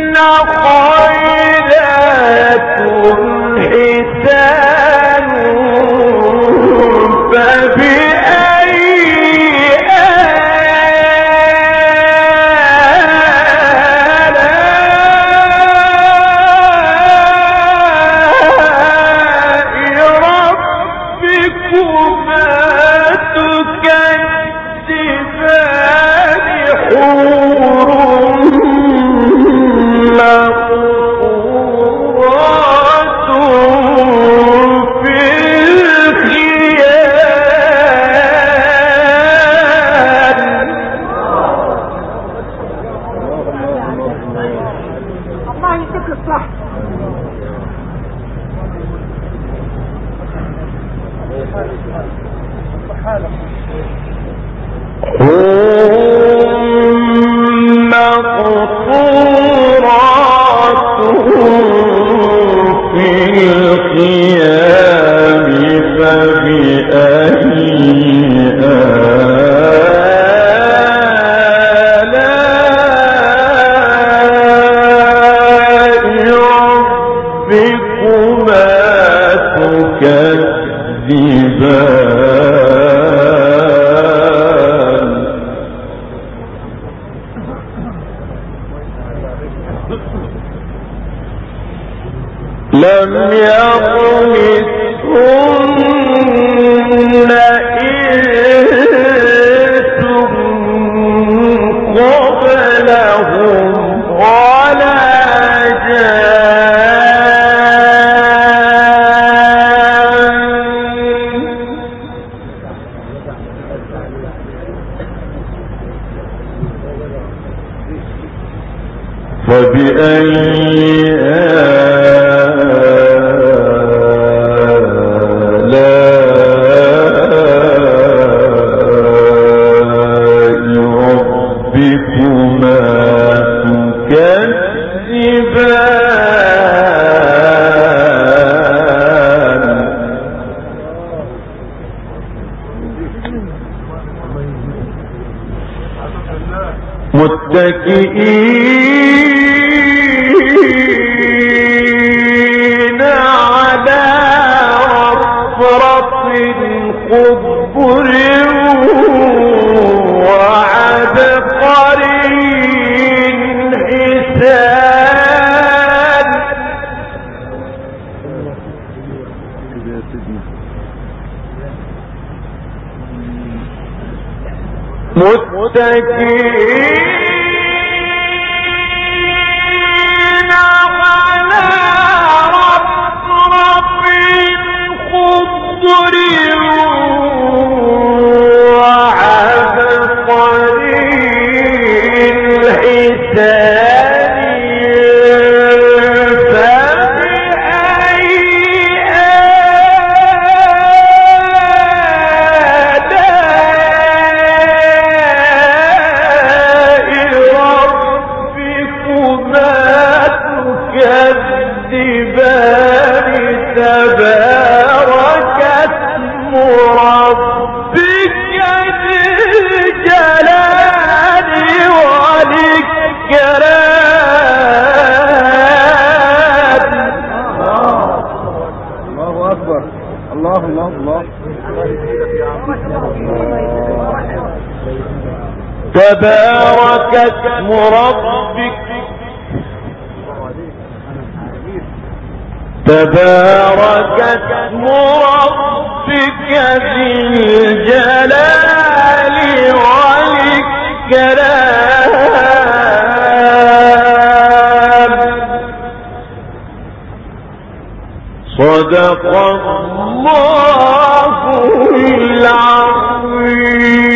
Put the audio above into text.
إنه الحق الصح. ثم في القيام تكذبان لم يطمثهن فبأي آه متكئين على رفرف قبر حسان. متكئين الله الله الله. تبارك اسم ربك تبارك اسم ربك ذي الجلال. صدق الله العظيم.